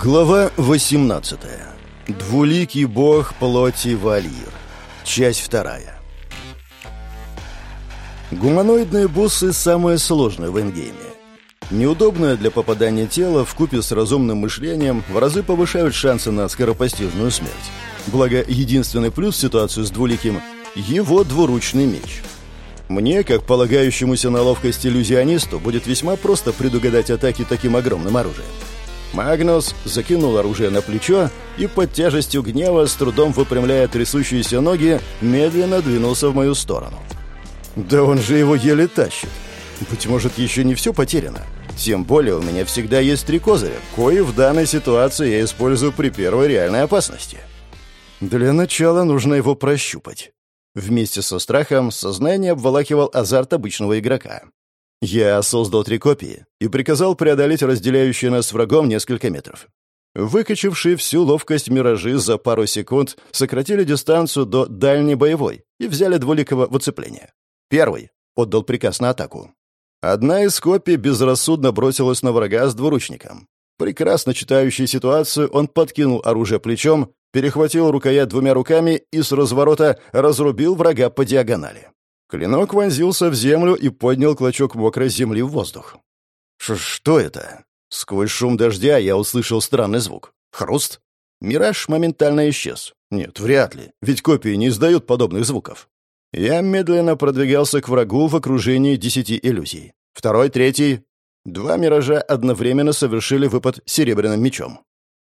Глава 18. Двуликий бог плоти Валир. Часть вторая. Гуманоидные боссы самые сложные в эндгейме. Неудобное для попадания тело в купе с разумным мышлением в разы повышают шансы на скоропостижную смерть. Благо, единственный плюс в ситуацию с двуликим – его двуручный меч. Мне, как полагающемуся на ловкость иллюзионисту, будет весьма просто предугадать атаки таким огромным оружием. Магнус закинул оружие на плечо и под тяжестью гнева, с трудом выпрямляя трясущиеся ноги, медленно двинулся в мою сторону. «Да он же его еле тащит. Быть может, еще не все потеряно. Тем более у меня всегда есть три козыря, кои в данной ситуации я использую при первой реальной опасности. Для начала нужно его прощупать». Вместе со страхом сознание обволакивал азарт обычного игрока. Я создал три копии и приказал преодолеть разделяющие нас врагом несколько метров. Выкачавшие всю ловкость миражи за пару секунд сократили дистанцию до дальней боевой и взяли двуликого в оцепление. Первый отдал приказ на атаку. Одна из копий безрассудно бросилась на врага с двуручником. Прекрасно читающий ситуацию, он подкинул оружие плечом, перехватил рукоять двумя руками и с разворота разрубил врага по диагонали. Клинок вонзился в землю и поднял клочок мокрой земли в воздух. Ш «Что это?» Сквозь шум дождя я услышал странный звук. Хруст? Мираж моментально исчез. Нет, вряд ли, ведь копии не издают подобных звуков. Я медленно продвигался к врагу в окружении десяти иллюзий. Второй, третий. Два миража одновременно совершили выпад серебряным мечом.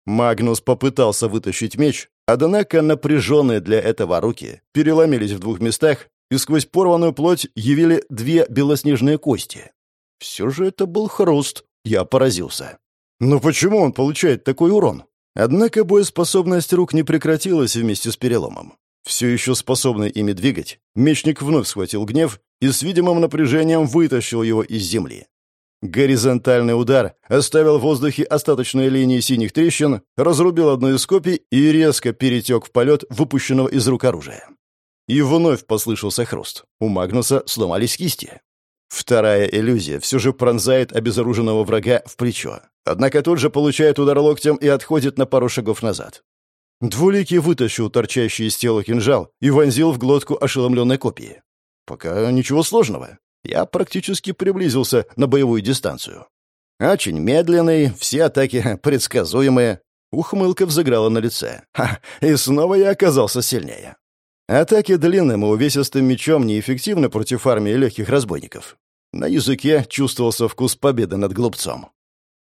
Магнус попытался вытащить меч, однако напряженные для этого руки переломились в двух местах и сквозь порванную плоть явили две белоснежные кости. Все же это был хруст. Я поразился. Но почему он получает такой урон? Однако боеспособность рук не прекратилась вместе с переломом. Все еще способный ими двигать, мечник вновь схватил гнев и с видимым напряжением вытащил его из земли. Горизонтальный удар оставил в воздухе остаточные линии синих трещин, разрубил одну из копий и резко перетек в полет выпущенного из рук оружия. И вновь послышался хруст. У Магнуса сломались кисти. Вторая иллюзия все же пронзает обезоруженного врага в плечо. Однако тут же получает удар локтем и отходит на пару шагов назад. Двуликий вытащил торчащий из тела кинжал и вонзил в глотку ошеломленной копии. Пока ничего сложного. Я практически приблизился на боевую дистанцию. Очень медленный, все атаки предсказуемые. Ухмылка взыграла на лице. Ха, и снова я оказался сильнее. Атаки длинным и увесистым мечом неэффективны против армии легких разбойников. На языке чувствовался вкус победы над глупцом.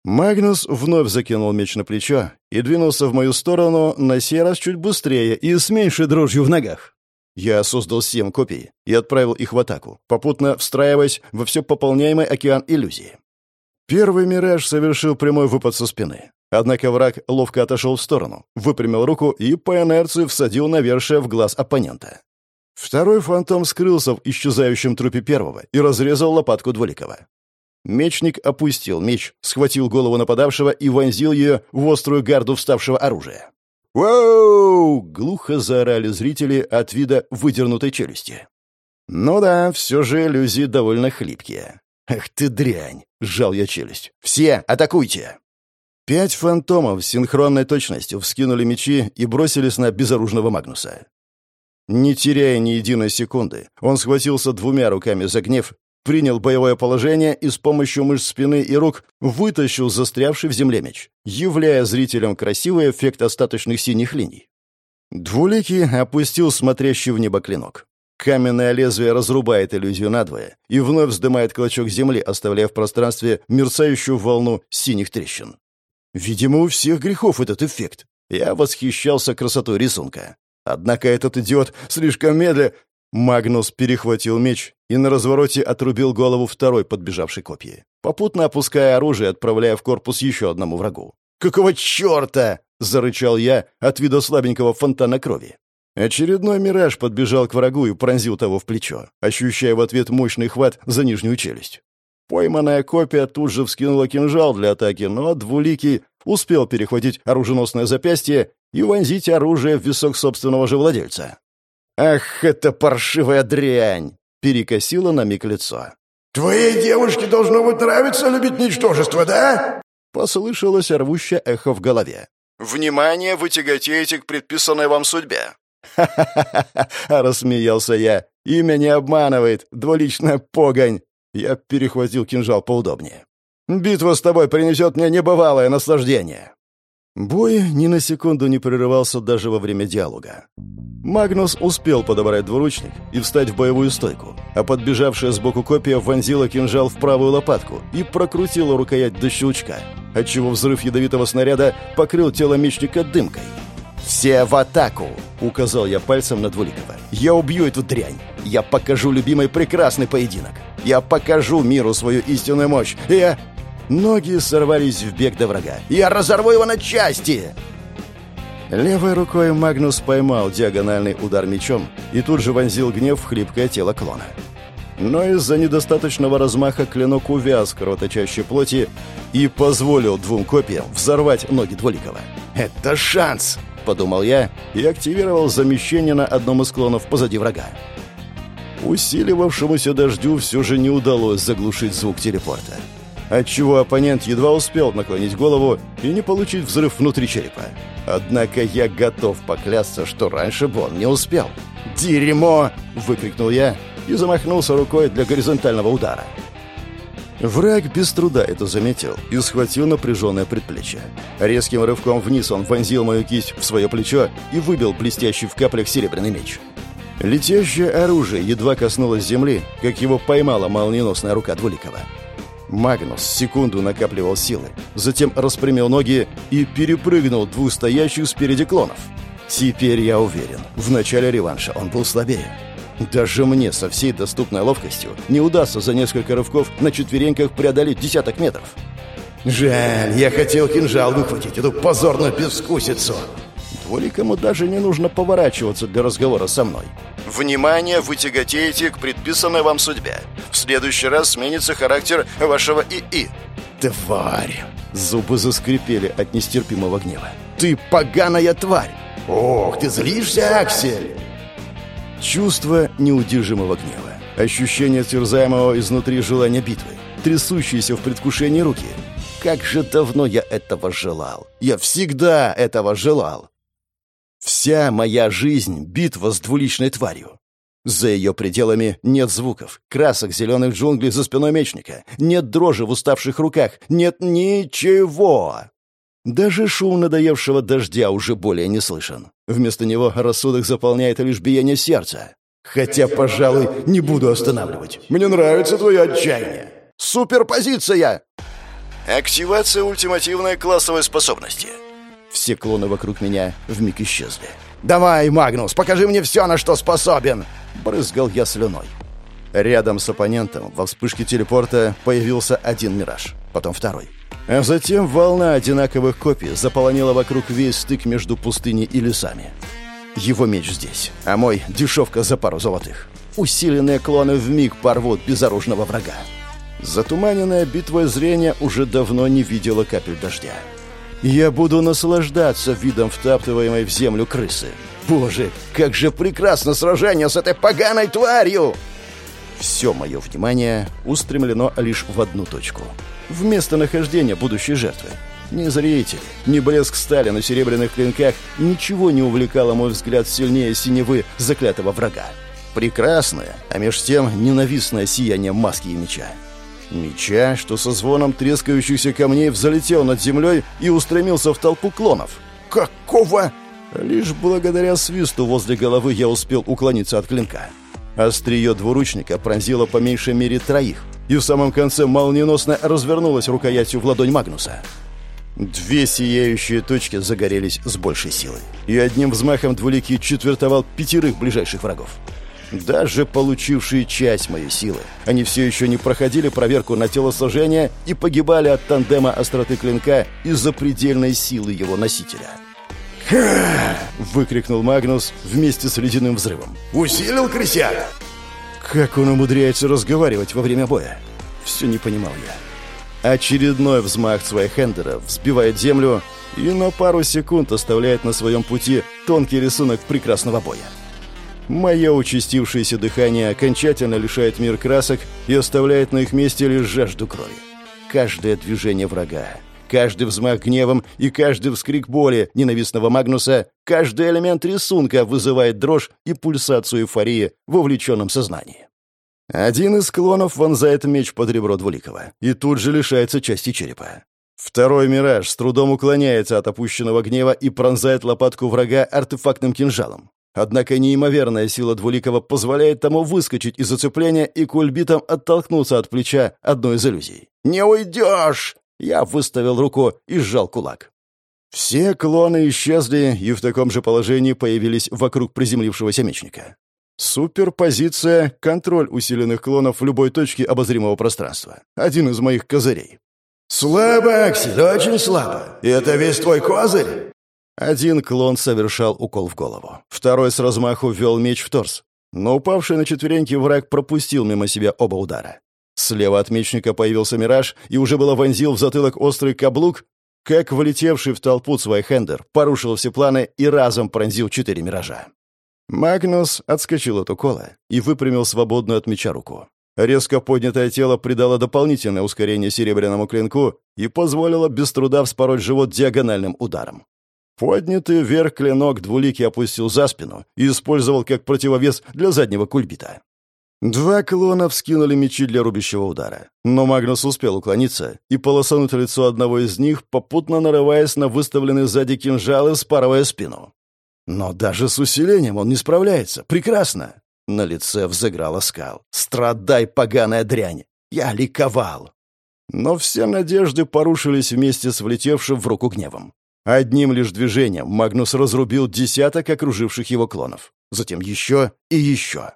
Магнус вновь закинул меч на плечо и двинулся в мою сторону, на сей раз чуть быстрее и с меньшей дрожью в ногах. Я создал семь копий и отправил их в атаку, попутно встраиваясь во все пополняемый океан иллюзии. Первый мираж совершил прямой выпад со спины. Однако враг ловко отошел в сторону, выпрямил руку и по инерции всадил навершие в глаз оппонента. Второй фантом скрылся в исчезающем трупе первого и разрезал лопатку Дволикова. Мечник опустил меч, схватил голову нападавшего и вонзил ее в острую гарду вставшего оружия. «Воу!» — глухо заорали зрители от вида выдернутой челюсти. «Ну да, все же иллюзии довольно хлипкие». «Ах ты дрянь!» — сжал я челюсть. «Все, атакуйте!» Пять фантомов с синхронной точностью вскинули мечи и бросились на безоружного Магнуса. Не теряя ни единой секунды, он схватился двумя руками за гнев, принял боевое положение и с помощью мышц спины и рук вытащил застрявший в земле меч, являя зрителям красивый эффект остаточных синих линий. Двуликий опустил смотрящий в небо клинок. Каменное лезвие разрубает иллюзию надвое и вновь вздымает клочок земли, оставляя в пространстве мерцающую волну синих трещин. Видимо, у всех грехов этот эффект. Я восхищался красотой рисунка. Однако этот идиот слишком медля... Магнус перехватил меч и на развороте отрубил голову второй подбежавшей копии, попутно опуская оружие, отправляя в корпус еще одному врагу. «Какого черта?» — зарычал я от вида слабенького фонтана крови. Очередной мираж подбежал к врагу и пронзил того в плечо, ощущая в ответ мощный хват за нижнюю челюсть. Пойманная копия тут же вскинула кинжал для атаки, но Двуликий успел перехватить оруженосное запястье и вонзить оружие в висок собственного же владельца. «Ах, это паршивая дрянь!» — перекосило на миг лицо. «Твоей девушке должно быть нравиться любить ничтожество, да?» Послышалось рвущее эхо в голове. «Внимание, вы тяготеете к предписанной вам судьбе!» «Ха-ха-ха!» — рассмеялся я. «Имя не обманывает, двуличная погонь!» Я перехватил кинжал поудобнее. «Битва с тобой принесет мне небывалое наслаждение!» Бой ни на секунду не прерывался даже во время диалога. Магнус успел подобрать двуручник и встать в боевую стойку, а подбежавшая сбоку копия вонзила кинжал в правую лопатку и прокрутила рукоять до щелчка, отчего взрыв ядовитого снаряда покрыл тело мечника дымкой. «Все в атаку!» — указал я пальцем на Двуликова. «Я убью эту дрянь! Я покажу любимой прекрасный поединок! Я покажу миру свою истинную мощь! Я...» Ноги сорвались в бег до врага. «Я разорву его на части!» Левой рукой Магнус поймал диагональный удар мечом и тут же вонзил гнев в хлипкое тело клона. Но из-за недостаточного размаха клинок увяз кровоточащей плоти и позволил двум копиям взорвать ноги Двуликова. «Это шанс!» — подумал я и активировал замещение на одном из клонов позади врага. Усиливавшемуся дождю все же не удалось заглушить звук телепорта отчего оппонент едва успел наклонить голову и не получить взрыв внутри черепа. Однако я готов поклясться, что раньше бы он не успел. «Дерьмо!» — выкрикнул я и замахнулся рукой для горизонтального удара. Враг без труда это заметил и схватил напряженное предплечье. Резким рывком вниз он вонзил мою кисть в свое плечо и выбил блестящий в каплях серебряный меч. Летящее оружие едва коснулось земли, как его поймала молниеносная рука Двуликова. Магнус секунду накапливал силы, затем распрямил ноги и перепрыгнул двух стоящих спереди клонов. Теперь я уверен, в начале реванша он был слабее. Даже мне со всей доступной ловкостью не удастся за несколько рывков на четвереньках преодолеть десяток метров. «Жаль, я хотел кинжал выхватить, эту позорную безвкусицу!» Двуликому даже не нужно поворачиваться для разговора со мной. Внимание, вы тяготеете к предписанной вам судьбе. В следующий раз сменится характер вашего ИИ. Тварь! Зубы заскрипели от нестерпимого гнева. Ты поганая тварь! Ох, ты злишься, Аксель! Чувство неудержимого гнева. Ощущение терзаемого изнутри желания битвы. Трясущиеся в предвкушении руки. Как же давно я этого желал. Я всегда этого желал. Вся моя жизнь — битва с двуличной тварью. За ее пределами нет звуков, красок зеленых джунглей за спиной мечника, нет дрожи в уставших руках, нет ничего. Даже шум надоевшего дождя уже более не слышен. Вместо него рассудок заполняет лишь биение сердца. Хотя, пожалуй, не буду останавливать. Мне нравится твое отчаяние. Суперпозиция! Активация ультимативной классовой способности. Все клоны вокруг меня вмиг исчезли. «Давай, Магнус, покажи мне все, на что способен!» Брызгал я слюной. Рядом с оппонентом во вспышке телепорта появился один мираж, потом второй. А затем волна одинаковых копий заполонила вокруг весь стык между пустыней и лесами. Его меч здесь, а мой — дешевка за пару золотых. Усиленные клоны вмиг порвут безоружного врага. Затуманенная битвой зрения уже давно не видела капель дождя. Я буду наслаждаться видом втаптываемой в землю крысы. Боже, как же прекрасно сражение с этой поганой тварью! Все мое внимание устремлено лишь в одну точку. В местонахождение будущей жертвы. Ни зритель, ни блеск стали на серебряных клинках ничего не увлекало мой взгляд сильнее синевы заклятого врага. Прекрасное, а меж тем ненавистное сияние маски и меча. Меча, что со звоном трескающихся камней взлетел над землей и устремился в толпу клонов. «Какого?» Лишь благодаря свисту возле головы я успел уклониться от клинка. Острие двуручника пронзило по меньшей мере троих, и в самом конце молниеносно развернулась рукоятью в ладонь Магнуса. Две сияющие точки загорелись с большей силой, и одним взмахом двуликий четвертовал пятерых ближайших врагов. Даже получившие часть моей силы, они все еще не проходили проверку на телосложение и погибали от тандема остроты клинка из-за предельной силы его носителя. «Ха!» — выкрикнул Магнус вместе с ледяным взрывом. «Усилил крысяк!» Как он умудряется разговаривать во время боя? Все не понимал я. Очередной взмах Цвайхендера взбивает землю и на пару секунд оставляет на своем пути тонкий рисунок прекрасного боя. Мое участившееся дыхание окончательно лишает мир красок и оставляет на их месте лишь жажду крови. Каждое движение врага, Каждый взмах гневом и каждый вскрик боли ненавистного Магнуса, каждый элемент рисунка вызывает дрожь и пульсацию эйфории в увлеченном сознании. Один из клонов вонзает меч под ребро Двуликова и тут же лишается части черепа. Второй «Мираж» с трудом уклоняется от опущенного гнева и пронзает лопатку врага артефактным кинжалом. Однако неимоверная сила Двуликова позволяет тому выскочить из зацепления и кульбитом оттолкнуться от плеча одной из иллюзий. «Не уйдешь!» Я выставил руку и сжал кулак. Все клоны исчезли и в таком же положении появились вокруг приземлившегося мечника. Суперпозиция — контроль усиленных клонов в любой точке обозримого пространства. Один из моих козырей. «Слабо, Аксель, очень слабо. И это весь твой козырь?» Один клон совершал укол в голову. Второй с размаху ввел меч в торс. Но упавший на четвереньки враг пропустил мимо себя оба удара. Слева от мечника появился мираж и уже было вонзил в затылок острый каблук, как влетевший в толпу цвайхендер порушил все планы и разом пронзил четыре миража. Магнус отскочил от укола и выпрямил свободную от меча руку. Резко поднятое тело придало дополнительное ускорение серебряному клинку и позволило без труда вспороть живот диагональным ударом. Поднятый вверх клинок двуликий опустил за спину и использовал как противовес для заднего кульбита. Два клона вскинули мечи для рубящего удара, но Магнус успел уклониться и полоснуть лицо одного из них, попутно нарываясь на выставленный сзади кинжал и спарывая спину. Но даже с усилением он не справляется. Прекрасно. На лице взыграла скал. «Страдай, поганая дрянь!» Я ликовал. Но все надежды порушились вместе с влетевшим в руку гневом. Одним лишь движением Магнус разрубил десяток окруживших его клонов. Затем еще и еще.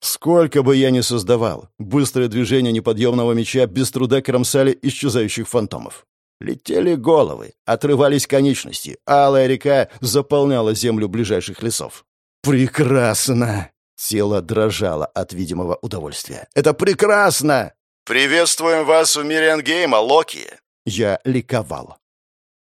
Сколько бы я ни создавал, быстрые движения неподъемного меча без труда кромсали исчезающих фантомов. Летели головы, отрывались конечности, алая река заполняла землю ближайших лесов. «Прекрасно!» Тело дрожало от видимого удовольствия. «Это прекрасно!» «Приветствуем вас у Мириангейма, Локи!» Я ликовал.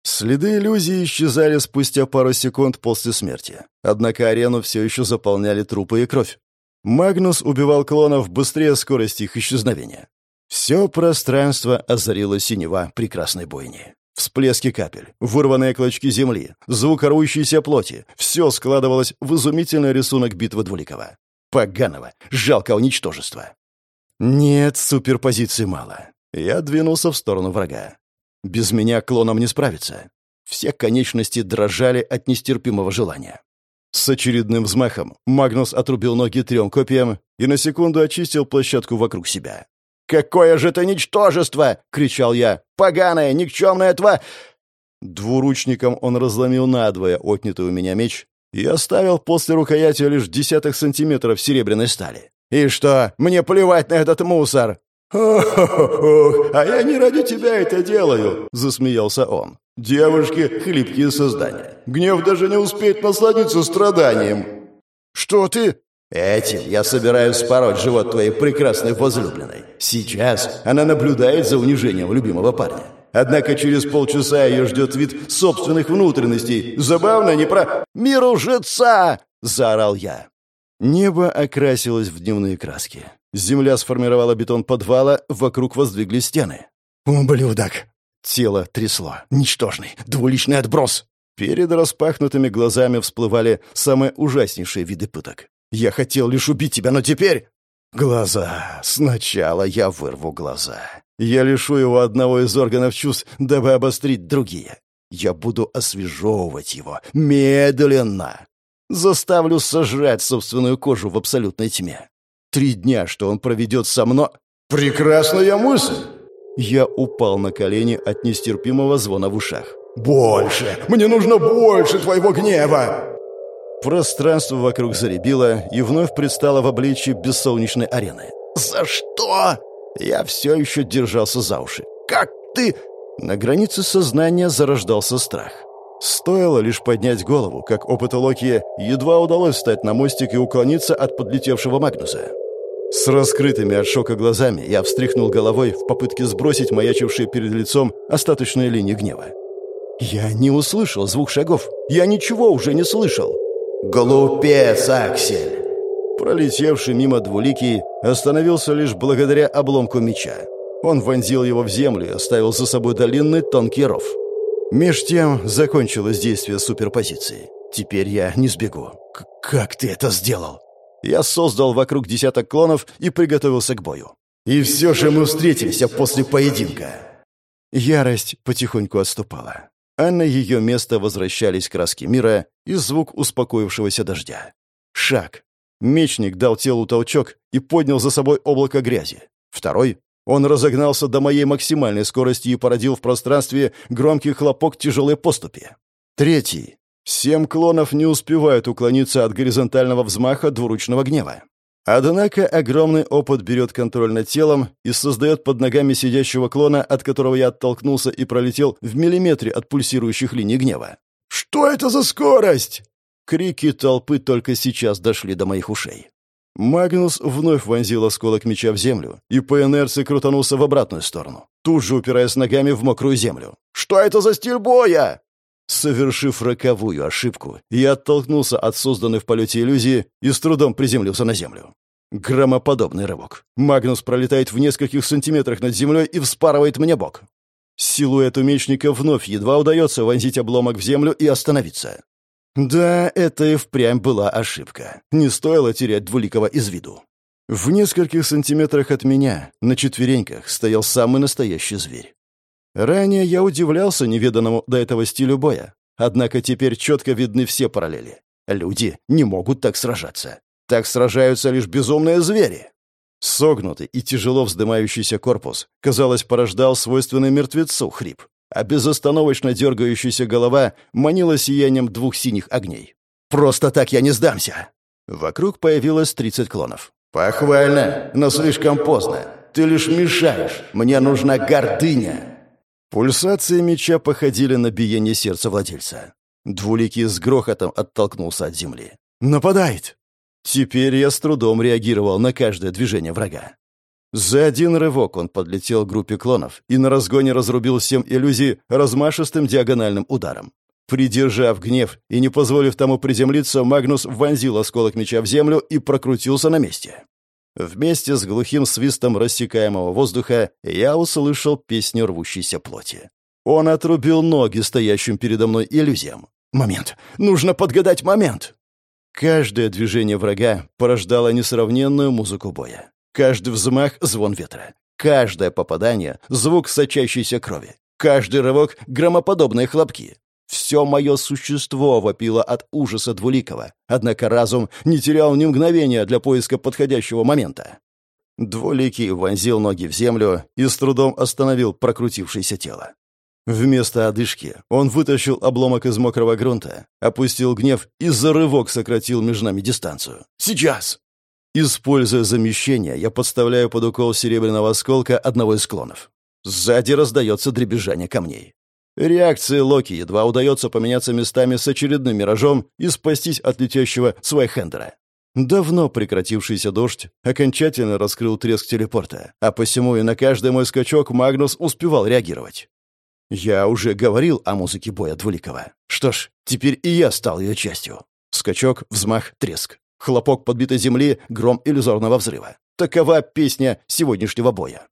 Следы иллюзии исчезали спустя пару секунд после смерти. Однако арену все еще заполняли трупы и кровь. Магнус убивал клонов быстрее скорости их исчезновения. Все пространство озарило синева прекрасной бойни. Всплески капель, вырванные клочки земли, звук рвущейся плоти — все складывалось в изумительный рисунок битвы Двуликова. Поганого, жалкого ничтожества. Нет, суперпозиции мало. Я двинулся в сторону врага. Без меня клоном не справиться. Все конечности дрожали от нестерпимого желания. С очередным взмахом Магнус отрубил ноги трем копиям и на секунду очистил площадку вокруг себя. «Какое же это ничтожество!» — кричал я. «Поганое, никчемное тва...» Двуручником он разломил надвое отнятый у меня меч и оставил после рукояти лишь десяток сантиметров серебряной стали. «И что, мне плевать на этот мусор!» «Ох, а я не ради тебя это делаю!» — засмеялся он. «Девушки — хлипкие создания. Гнев даже не успеет насладиться страданием». «Что ты?» «Этим я собираюсь спороть живот твоей прекрасной возлюбленной. Сейчас она наблюдает за унижением любимого парня. Однако через полчаса ее ждет вид собственных внутренностей. Забавно, не про... «Мир лжеца!» — заорал я. Небо окрасилось в дневные краски. Земля сформировала бетон подвала, вокруг воздвигли стены. «Ублюдок!» Тело трясло. Ничтожный, двуличный отброс. Перед распахнутыми глазами всплывали самые ужаснейшие виды пыток. «Я хотел лишь убить тебя, но теперь...» «Глаза. Сначала я вырву глаза. Я лишу его одного из органов чувств, дабы обострить другие. Я буду освежевывать его. Медленно. Заставлю сожрать собственную кожу в абсолютной тьме. Три дня, что он проведет со мной... Прекрасная мысль! Я упал на колени от нестерпимого звона в ушах. «Больше! Мне нужно больше твоего гнева!» Пространство вокруг заребило и вновь предстало в обличии бессолнечной арены. «За что?» Я все еще держался за уши. «Как ты...» На границе сознания зарождался страх. Стоило лишь поднять голову, как опыту Локи едва удалось встать на мостик и уклониться от подлетевшего Магнуса. С раскрытыми от шока глазами я встряхнул головой в попытке сбросить маячившие перед лицом остаточные линии гнева. Я не услышал звук шагов. Я ничего уже не слышал. «Глупец, Аксель!» Пролетевший мимо двуликий остановился лишь благодаря обломку меча. Он вонзил его в землю и оставил за собой длинный тонкий ров. Меж тем закончилось действие суперпозиции. Теперь я не сбегу. К «Как ты это сделал?» Я создал вокруг десяток клонов и приготовился к бою. «И все же мы встретимся после поединка!» Ярость потихоньку отступала, а на ее место возвращались краски мира и звук успокоившегося дождя. Шаг. Мечник дал телу толчок и поднял за собой облако грязи. Второй. Он разогнался до моей максимальной скорости и породил в пространстве громкий хлопок тяжелой поступи. Третий. Семь клонов не успевают уклониться от горизонтального взмаха двуручного гнева. Однако огромный опыт берет контроль над телом и создает под ногами сидящего клона, от которого я оттолкнулся и пролетел в миллиметре от пульсирующих линий гнева. «Что это за скорость?» Крики толпы только сейчас дошли до моих ушей. Магнус вновь вонзил осколок меча в землю и по инерции крутанулся в обратную сторону, тут же упираясь ногами в мокрую землю. «Что это за стиль боя?» Совершив роковую ошибку, я оттолкнулся от созданной в полете иллюзии и с трудом приземлился на землю. Громоподобный рывок. Магнус пролетает в нескольких сантиметрах над землей и вспарывает мне бок. Силуэту мечника вновь едва удается вонзить обломок в землю и остановиться. Да, это и впрямь была ошибка. Не стоило терять Двуликова из виду. В нескольких сантиметрах от меня, на четвереньках, стоял самый настоящий зверь. Ранее я удивлялся неведанному до этого стилю боя. Однако теперь четко видны все параллели. Люди не могут так сражаться. Так сражаются лишь безумные звери. Согнутый и тяжело вздымающийся корпус, казалось, порождал свойственный мертвецу хрип, а безостановочно дергающаяся голова манила сиянием двух синих огней. «Просто так я не сдамся!» Вокруг появилось тридцать клонов. «Похвально, но слишком поздно. Ты лишь мешаешь. Мне нужна гордыня!» Пульсации меча походили на биение сердца владельца. Двуликий с грохотом оттолкнулся от земли. «Нападает!» Теперь я с трудом реагировал на каждое движение врага. За один рывок он подлетел к группе клонов и на разгоне разрубил семь иллюзий размашистым диагональным ударом. Придержав гнев и не позволив тому приземлиться, Магнус вонзил осколок меча в землю и прокрутился на месте. Вместе с глухим свистом рассекаемого воздуха я услышал песню рвущейся плоти. Он отрубил ноги стоящим передо мной иллюзиям. Момент. Нужно подгадать момент. Каждое движение врага порождало несравненную музыку боя. Каждый взмах — звон ветра. Каждое попадание — звук сочащейся крови. Каждый рывок — громоподобные хлопки. Все мое существо вопило от ужаса Двуликова, однако разум не терял ни мгновения для поиска подходящего момента. Двуликий вонзил ноги в землю и с трудом остановил прокрутившееся тело. Вместо одышки он вытащил обломок из мокрого грунта, опустил гнев и за рывок сократил между нами дистанцию. «Сейчас!» Используя замещение, я подставляю под укол серебряного осколка одного из склонов. Сзади раздается дребезжание камней. Реакции Локи едва удается поменяться местами с очередным миражом и спастись от летящего Свайхендера. Давно прекратившийся дождь окончательно раскрыл треск телепорта, а посему и на каждый мой скачок Магнус успевал реагировать. Я уже говорил о музыке боя Двуликова. Что ж, теперь и я стал ее частью. Скачок, взмах, треск. Хлопок подбитой земли, гром иллюзорного взрыва. Такова песня сегодняшнего боя.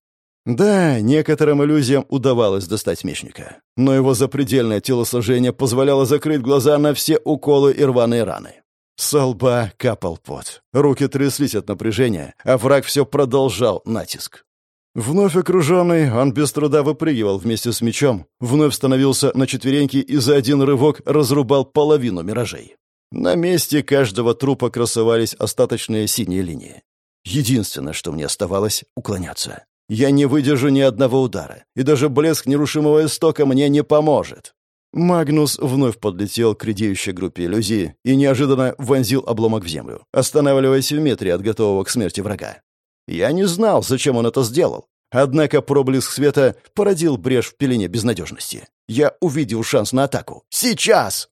Да, некоторым иллюзиям удавалось достать мечника, но его запредельное телосложение позволяло закрыть глаза на все уколы и рваные раны. Со лба капал пот, руки тряслись от напряжения, а враг все продолжал натиск. Вновь окруженный, он без труда выпрыгивал вместе с мечом, вновь становился на четвереньки и за один рывок разрубал половину миражей. На месте каждого трупа красовались остаточные синие линии. Единственное, что мне оставалось — уклоняться. Я не выдержу ни одного удара, и даже блеск нерушимого истока мне не поможет. Магнус вновь подлетел к редеющей группе иллюзии и неожиданно вонзил обломок в землю, останавливаясь в метре от готового к смерти врага. Я не знал, зачем он это сделал. Однако проблеск света породил брешь в пелене безнадежности. Я увидел шанс на атаку. Сейчас!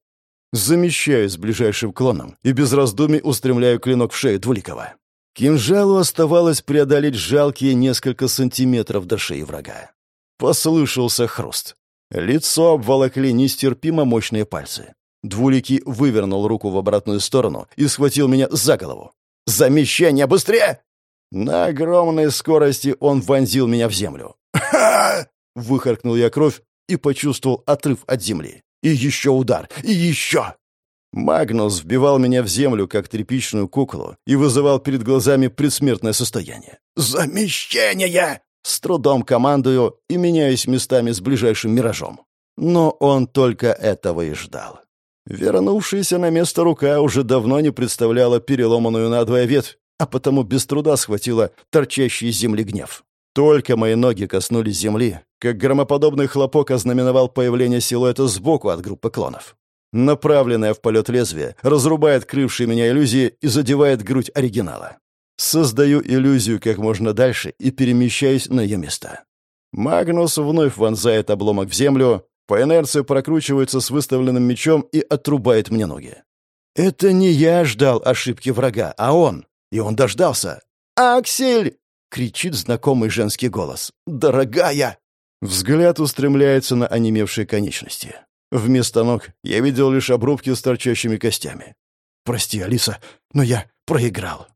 Замещаюсь ближайшим клоном и без раздумий устремляю клинок в шею Двуликова. Кинжалу оставалось преодолеть жалкие несколько сантиметров до шеи врага. Послышался хруст. Лицо обволокли нестерпимо мощные пальцы. Двуликий вывернул руку в обратную сторону и схватил меня за голову. «Замещение! Быстрее!» На огромной скорости он вонзил меня в землю. «Ха!» — выхаркнул я кровь и почувствовал отрыв от земли. И еще удар, и еще! Магнус вбивал меня в землю, как тряпичную куклу, и вызывал перед глазами предсмертное состояние. «Замещение!» С трудом командую и меняюсь местами с ближайшим миражом. Но он только этого и ждал. Вернувшаяся на место рука уже давно не представляла переломанную надвое ветвь, а потому без труда схватила торчащий из земли гнев. Только мои ноги коснулись земли, как громоподобный хлопок ознаменовал появление силуэта сбоку от группы клонов. Направленное в полет лезвие разрубает крывшие меня иллюзии и задевает грудь оригинала. Создаю иллюзию как можно дальше и перемещаюсь на ее место. Магнус вновь вонзает обломок в землю, по инерции прокручивается с выставленным мечом и отрубает мне ноги. Это не я ждал ошибки врага, а он. И он дождался. «Аксель!» — кричит знакомый женский голос. «Дорогая!» Взгляд устремляется на онемевшие конечности. Вместо ног я видел лишь обрубки с торчащими костями. «Прости, Алиса, но я проиграл».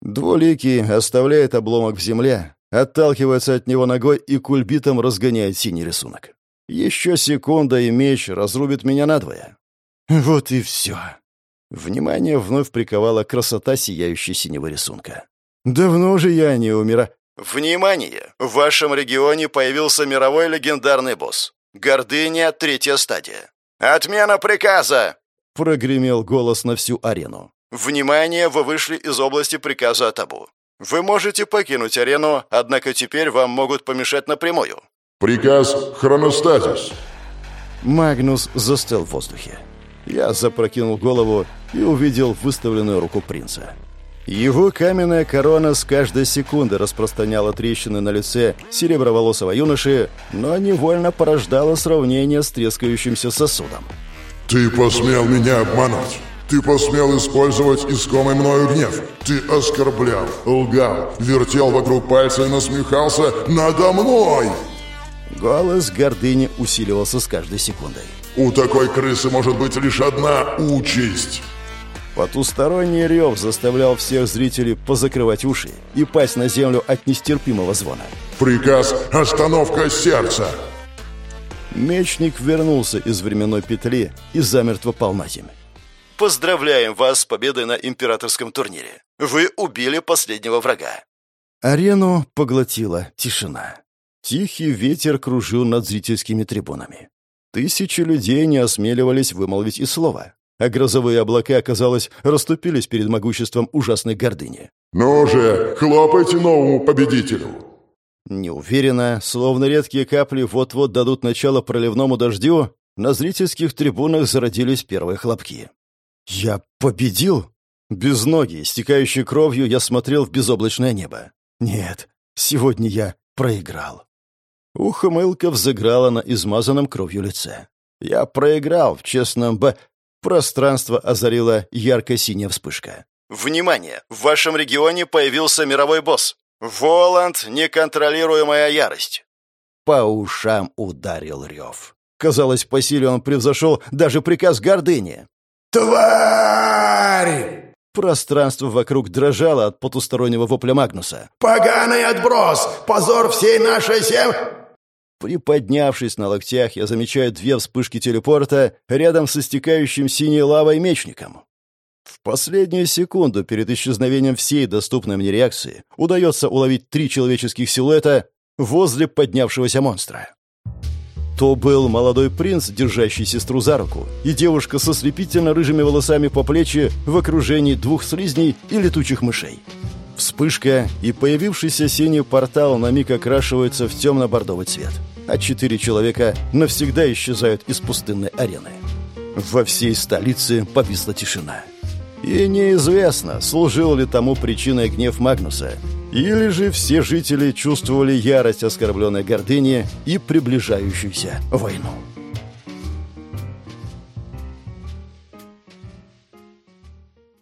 Двуликий оставляет обломок в земле, отталкивается от него ногой и кульбитом разгоняет синий рисунок. Еще секунда, и меч разрубит меня надвое. Вот и все. Внимание вновь приковала красота сияющей синего рисунка. Давно же я не умира... Внимание! В вашем регионе появился мировой легендарный босс. Гордыня, третья стадия. «Отмена приказа!» — прогремел голос на всю арену. «Внимание, вы вышли из области приказа о табу. Вы можете покинуть арену, однако теперь вам могут помешать напрямую». «Приказ хроностазис». Магнус застыл в воздухе. Я запрокинул голову и увидел выставленную руку принца. Его каменная корона с каждой секунды распространяла трещины на лице сереброволосого юноши, но невольно порождала сравнение с трескающимся сосудом. «Ты посмел меня обмануть! Ты посмел использовать искомый мною гнев! Ты оскорблял, лгал, вертел вокруг пальца и насмехался надо мной!» Голос гордыни усиливался с каждой секундой. «У такой крысы может быть лишь одна участь!» Потусторонний рев заставлял всех зрителей позакрывать уши и пасть на землю от нестерпимого звона. «Приказ «Остановка сердца!» Мечник вернулся из временной петли и замертво пал на землю. «Поздравляем вас с победой на императорском турнире. Вы убили последнего врага». Арену поглотила тишина. Тихий ветер кружил над зрительскими трибунами. Тысячи людей не осмеливались вымолвить и слова а грозовые облака, казалось, расступились перед могуществом ужасной гордыни. «Ну же, хлопайте новому победителю!» Неуверенно, словно редкие капли вот-вот дадут начало проливному дождю, на зрительских трибунах зародились первые хлопки. «Я победил?» Без ноги, истекающей кровью, я смотрел в безоблачное небо. «Нет, сегодня я проиграл». Ухмылка взыграла на измазанном кровью лице. Я проиграл в честном б... Пространство озарила ярко-синяя вспышка. «Внимание! В вашем регионе появился мировой босс! Воланд — неконтролируемая ярость!» По ушам ударил рев. Казалось, по силе он превзошел даже приказ гордыни. «Тварь!» Пространство вокруг дрожало от потустороннего вопля Магнуса. «Поганый отброс! Позор всей нашей семьи!» Приподнявшись на локтях, я замечаю две вспышки телепорта рядом с истекающим синей лавой мечником. В последнюю секунду перед исчезновением всей доступной мне реакции удается уловить три человеческих силуэта возле поднявшегося монстра. То был молодой принц, держащий сестру за руку, и девушка со слепительно-рыжими волосами по плечи в окружении двух слизней и летучих мышей. Вспышка, и появившийся синий портал на миг окрашивается в темно-бордовый цвет а четыре человека навсегда исчезают из пустынной арены. Во всей столице повисла тишина. И неизвестно, служил ли тому причиной гнев Магнуса, или же все жители чувствовали ярость оскорбленной гордыни и приближающуюся войну.